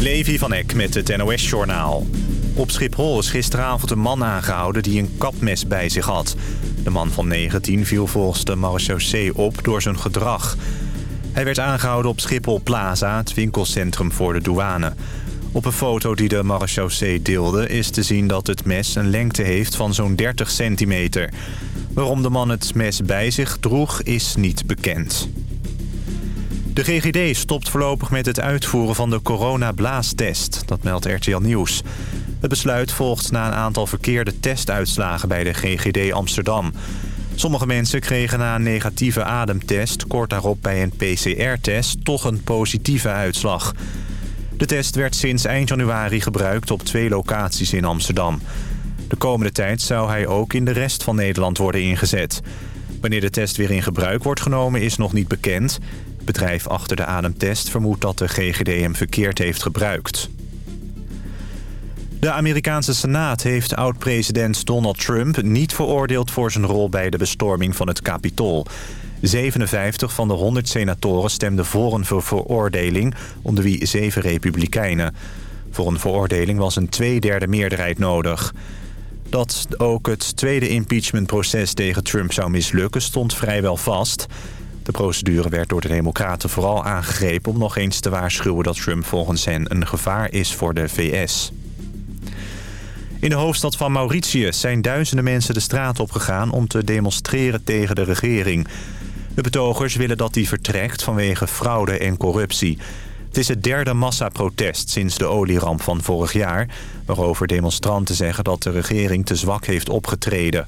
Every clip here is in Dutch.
Levi van Eck met het NOS-journaal. Op Schiphol is gisteravond een man aangehouden die een kapmes bij zich had. De man van 19 viel volgens de marechaussee op door zijn gedrag. Hij werd aangehouden op Schiphol Plaza, het winkelcentrum voor de douane. Op een foto die de marechaussee deelde is te zien dat het mes een lengte heeft van zo'n 30 centimeter. Waarom de man het mes bij zich droeg is niet bekend. De GGD stopt voorlopig met het uitvoeren van de coronablaastest. Dat meldt RTL Nieuws. Het besluit volgt na een aantal verkeerde testuitslagen bij de GGD Amsterdam. Sommige mensen kregen na een negatieve ademtest... kort daarop bij een PCR-test toch een positieve uitslag. De test werd sinds eind januari gebruikt op twee locaties in Amsterdam. De komende tijd zou hij ook in de rest van Nederland worden ingezet. Wanneer de test weer in gebruik wordt genomen is nog niet bekend. Bedrijf achter de ademtest vermoedt dat de GGD hem verkeerd heeft gebruikt. De Amerikaanse Senaat heeft oud-president Donald Trump niet veroordeeld voor zijn rol bij de bestorming van het Capitool. 57 van de 100 senatoren stemden voor een veroordeling, onder wie 7 republikeinen. Voor een veroordeling was een tweederde meerderheid nodig. Dat ook het tweede impeachmentproces tegen Trump zou mislukken stond vrijwel vast. De procedure werd door de democraten vooral aangegrepen om nog eens te waarschuwen dat Trump volgens hen een gevaar is voor de VS. In de hoofdstad van Mauritius zijn duizenden mensen de straat opgegaan om te demonstreren tegen de regering. De betogers willen dat die vertrekt vanwege fraude en corruptie. Het is het derde massaprotest sinds de olieramp van vorig jaar... waarover demonstranten zeggen dat de regering te zwak heeft opgetreden.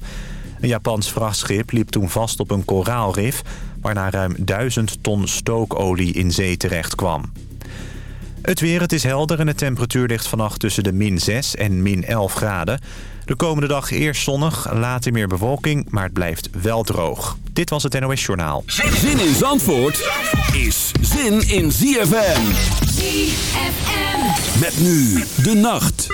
Een Japans vrachtschip liep toen vast op een koraalrif... waarna ruim duizend ton stookolie in zee terecht kwam. Het weer, het is helder en de temperatuur ligt vannacht tussen de min 6 en min 11 graden. De komende dag eerst zonnig, later meer bewolking, maar het blijft wel droog. Dit was het NOS Journaal. Zin in Zandvoort is zin in ZFM. ZFM. Met nu de nacht.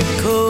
miracle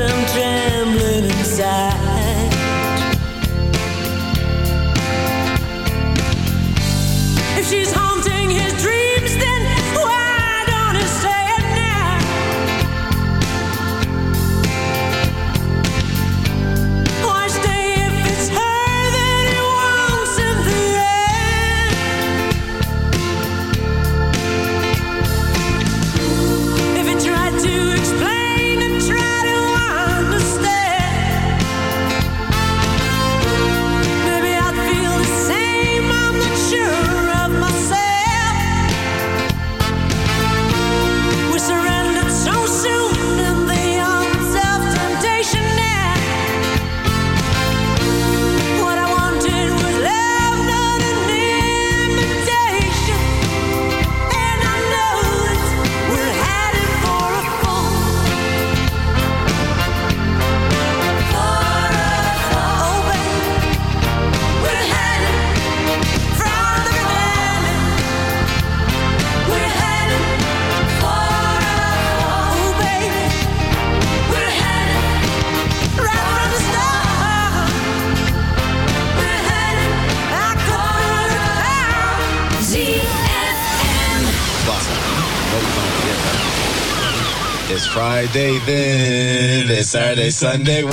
Saturday, Sunday.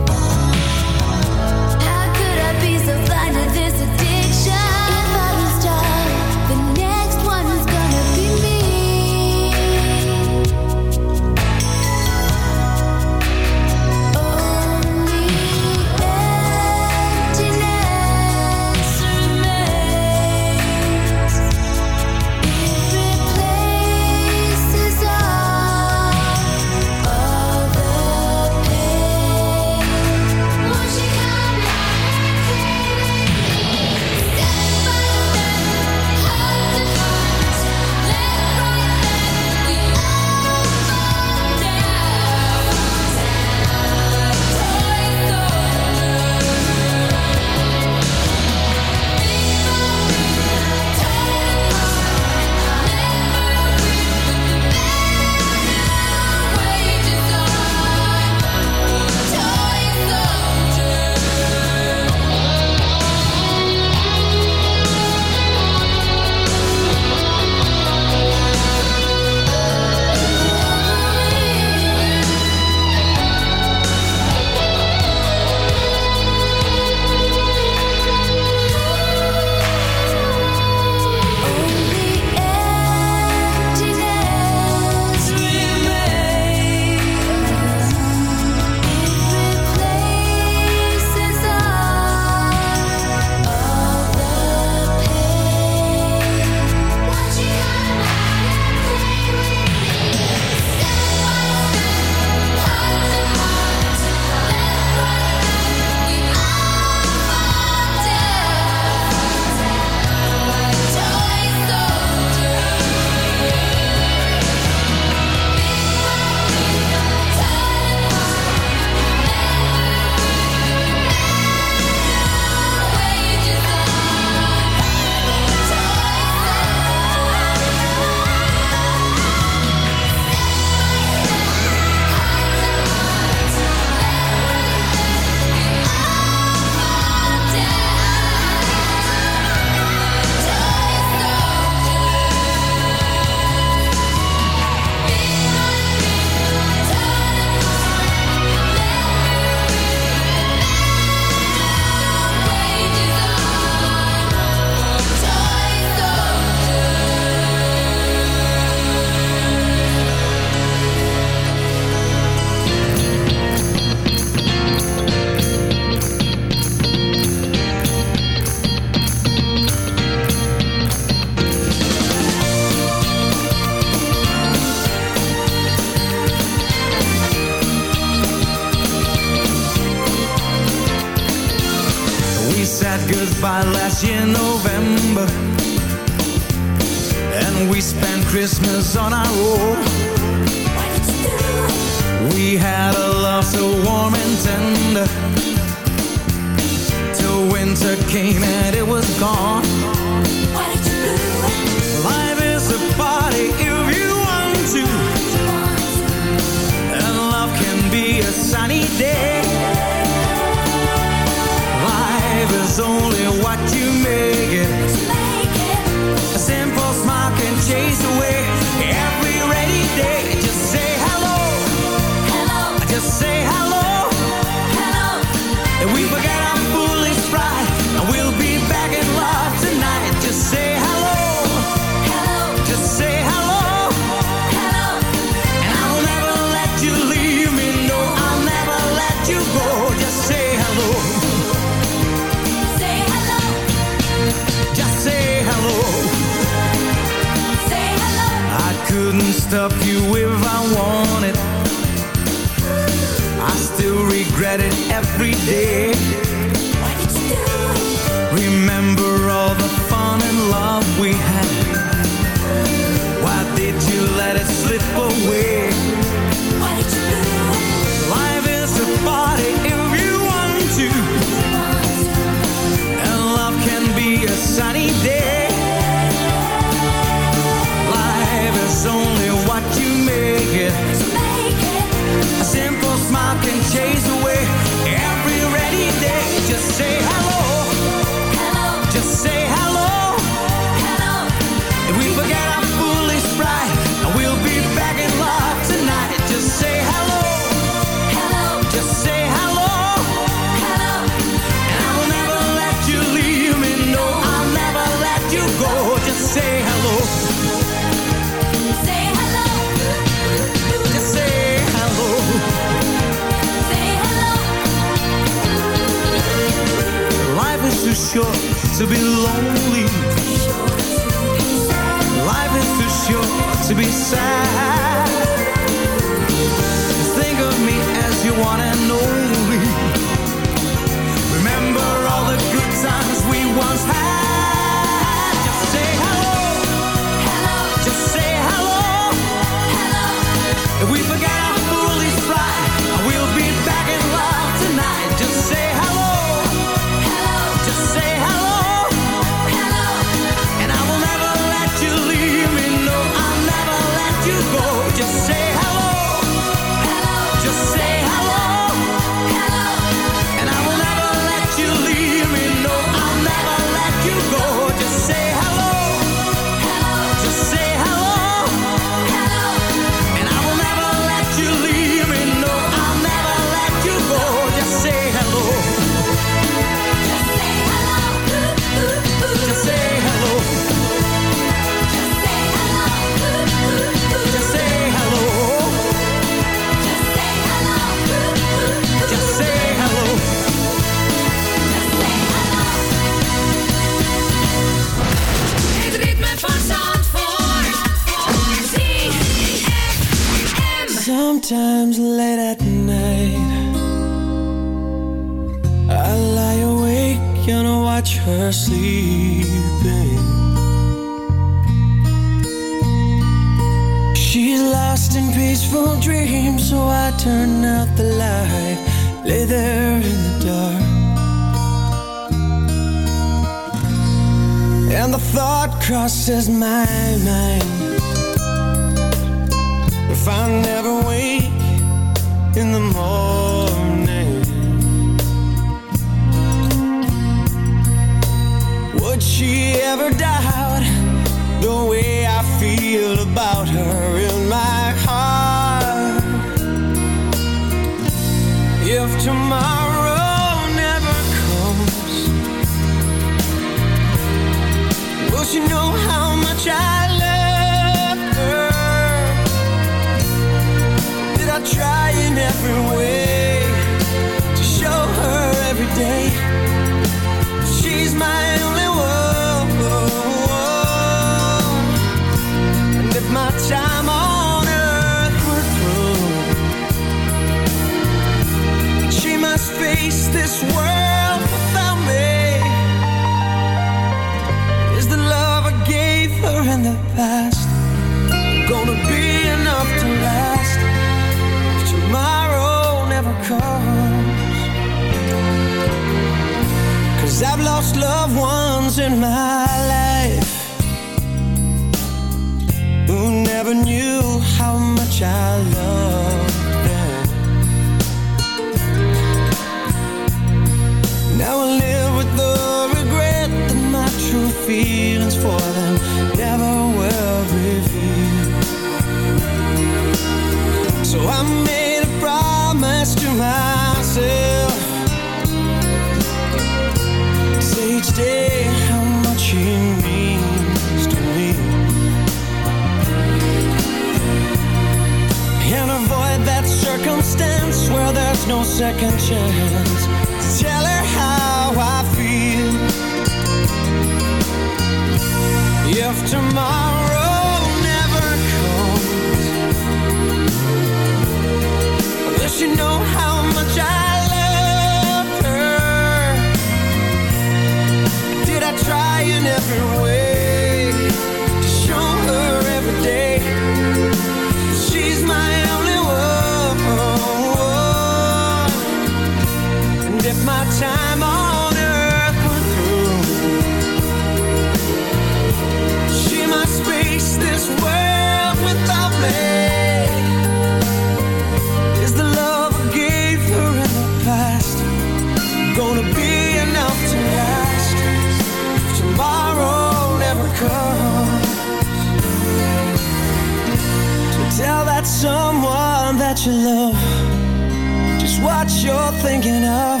Someone that you love. Just what you're thinking of.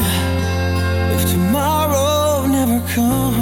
If tomorrow never comes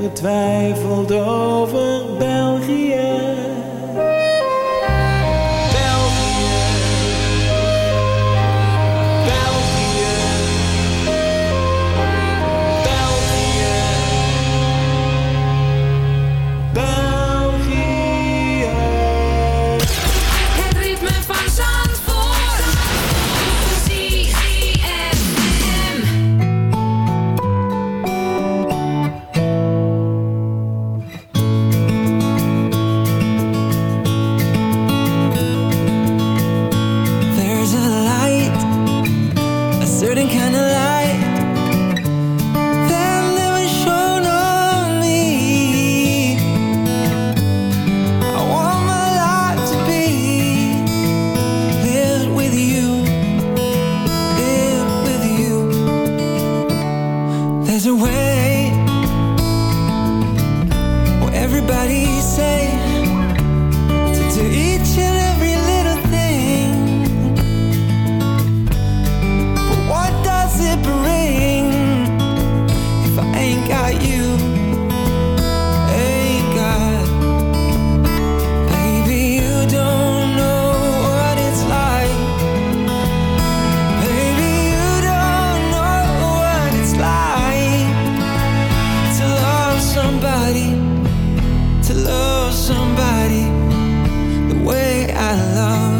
Getwijfeld over somebody the way I love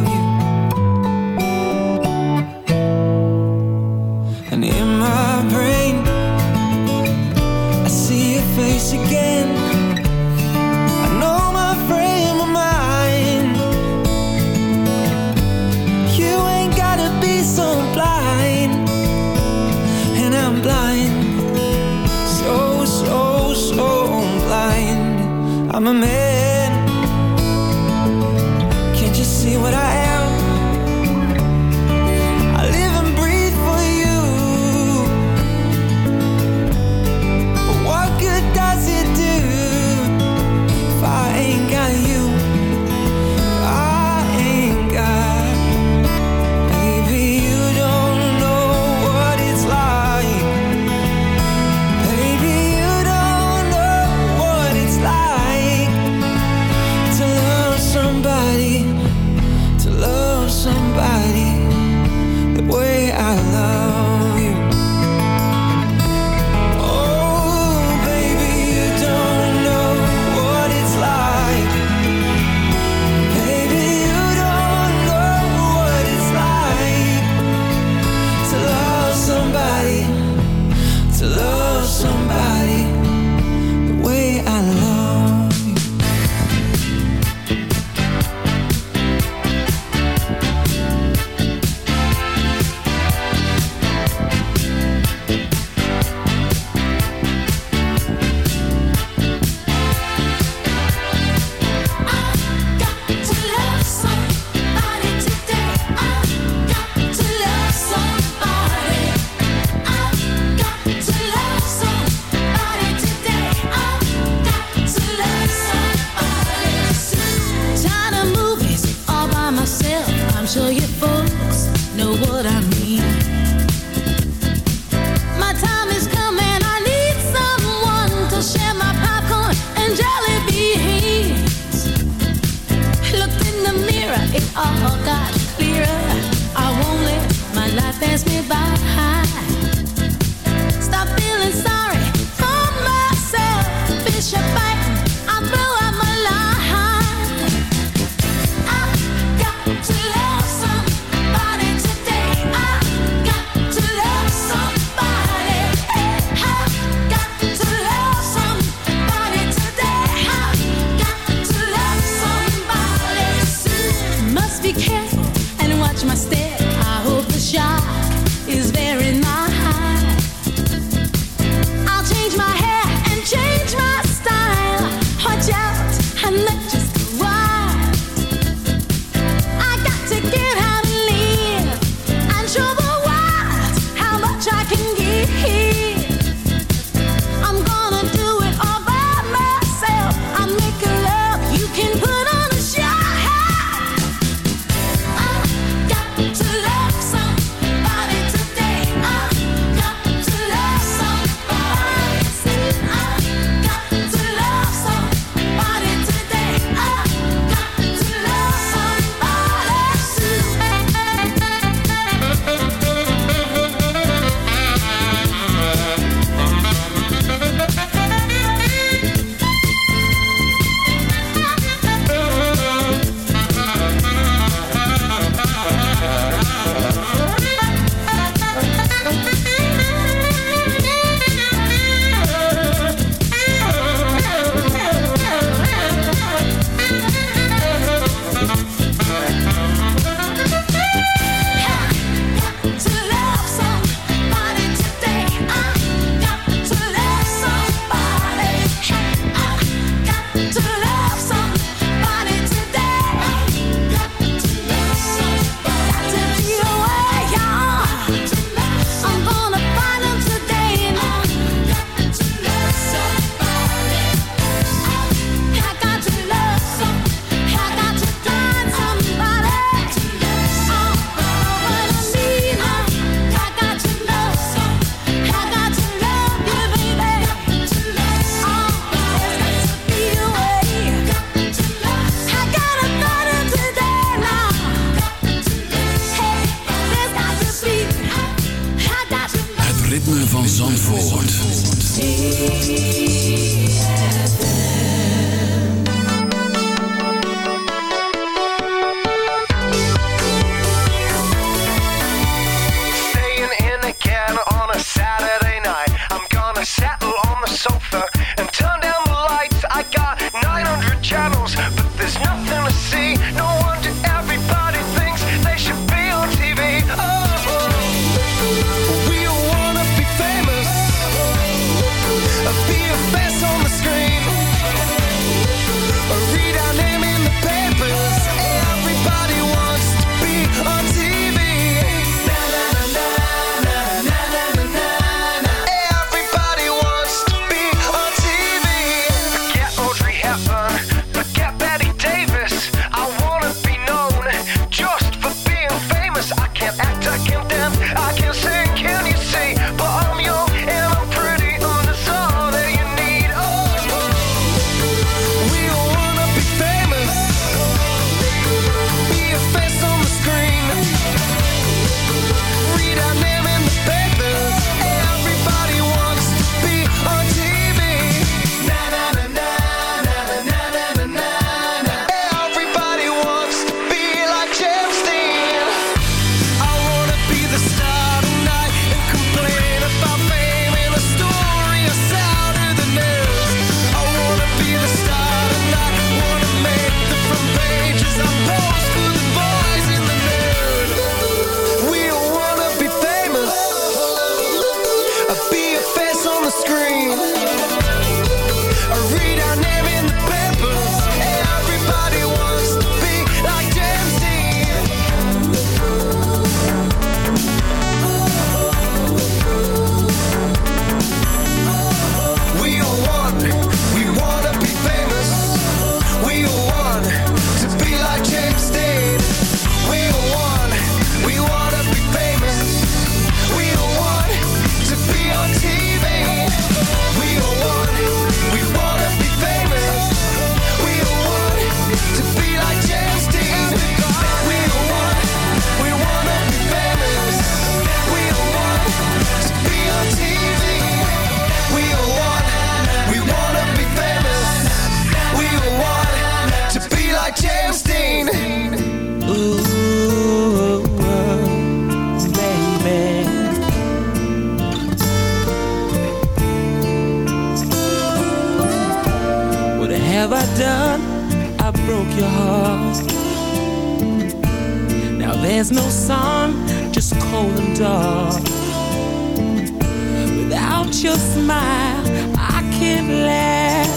your smile, I can't laugh.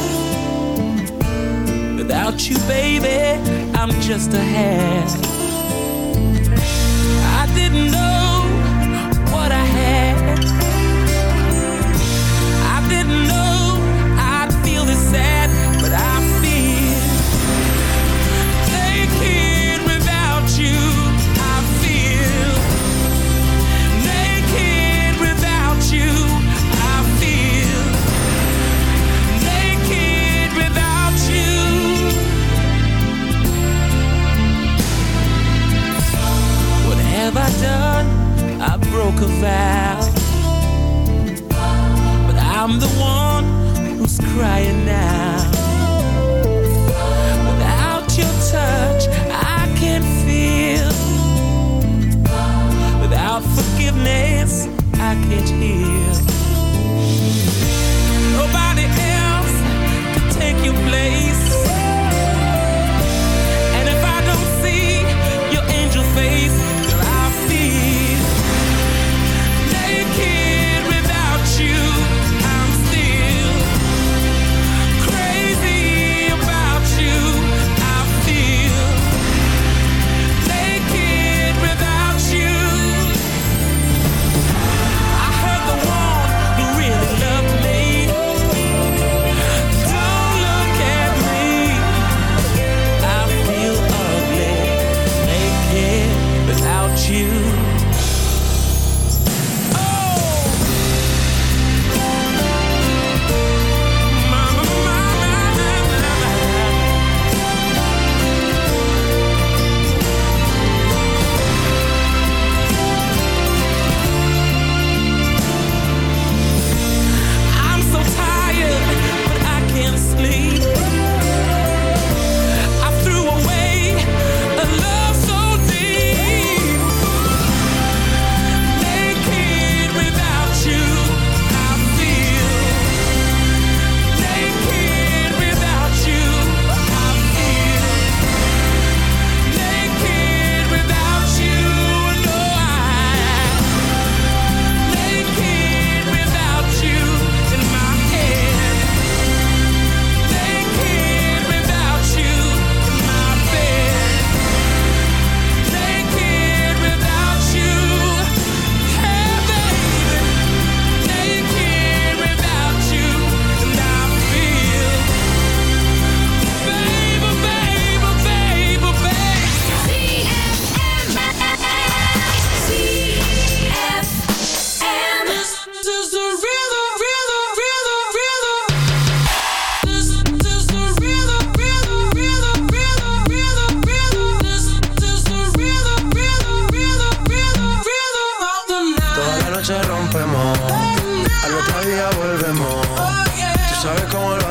Without you, baby, I'm just a half. crying now. Without your touch, I can feel. Without forgiveness, I can't heal. Nobody else can take your place.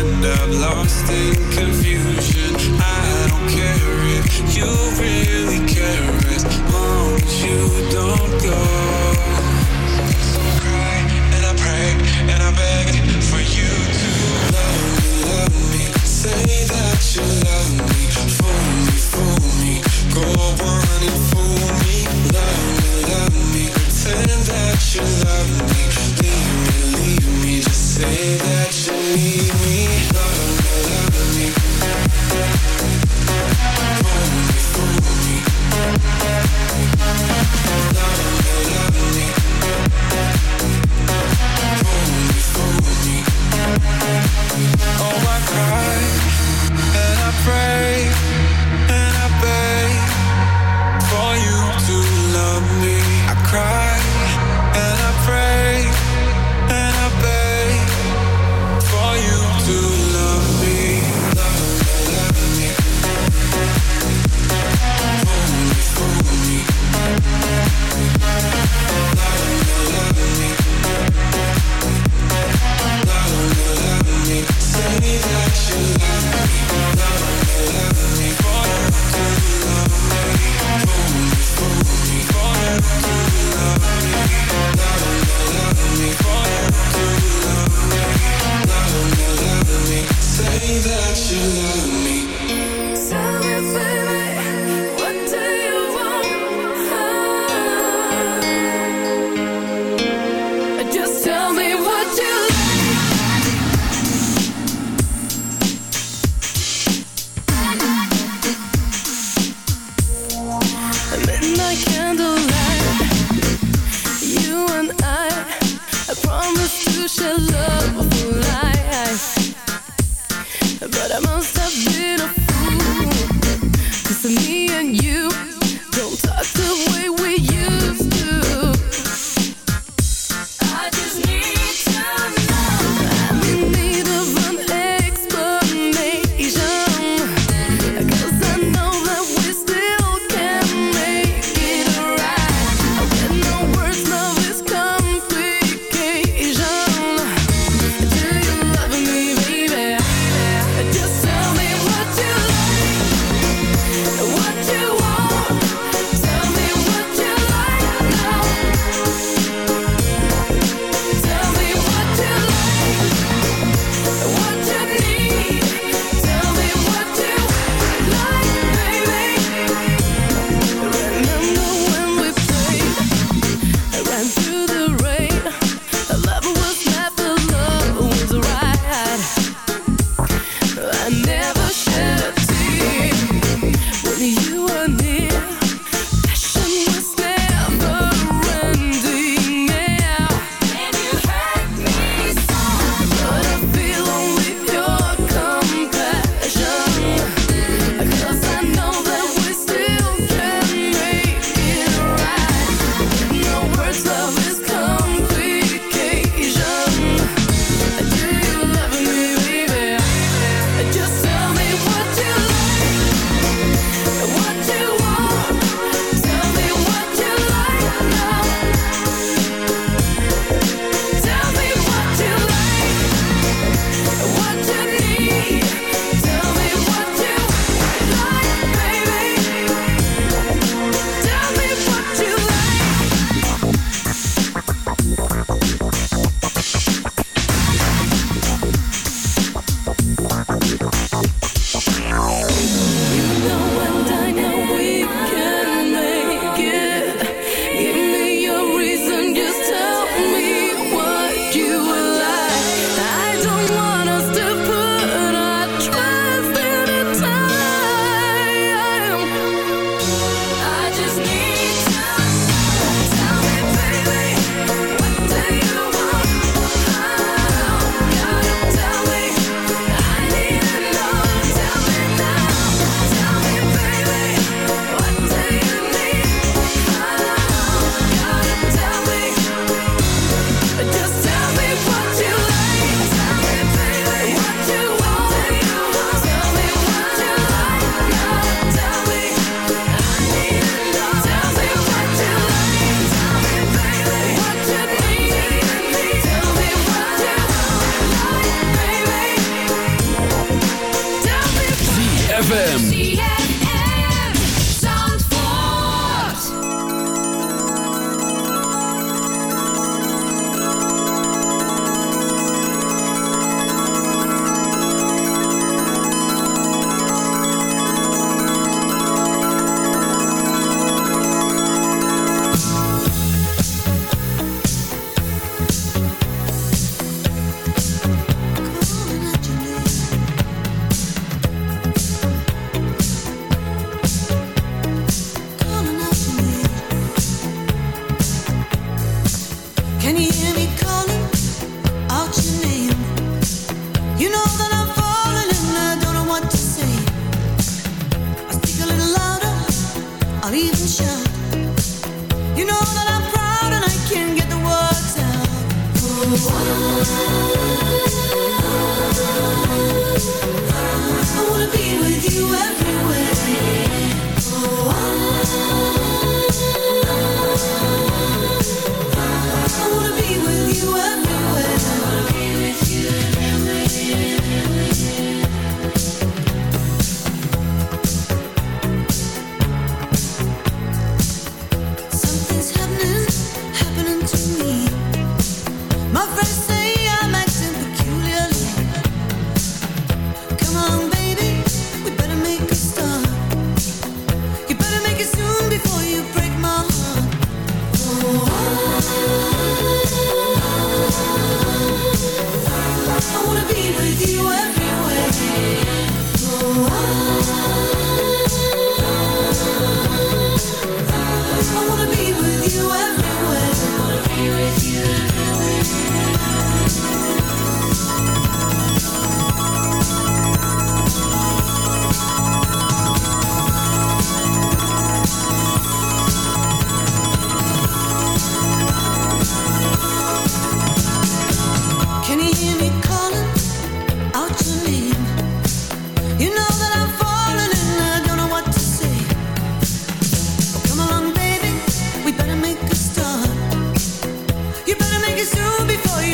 end up lost in confusion. I don't care if you really care as long as you don't go. should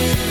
Thank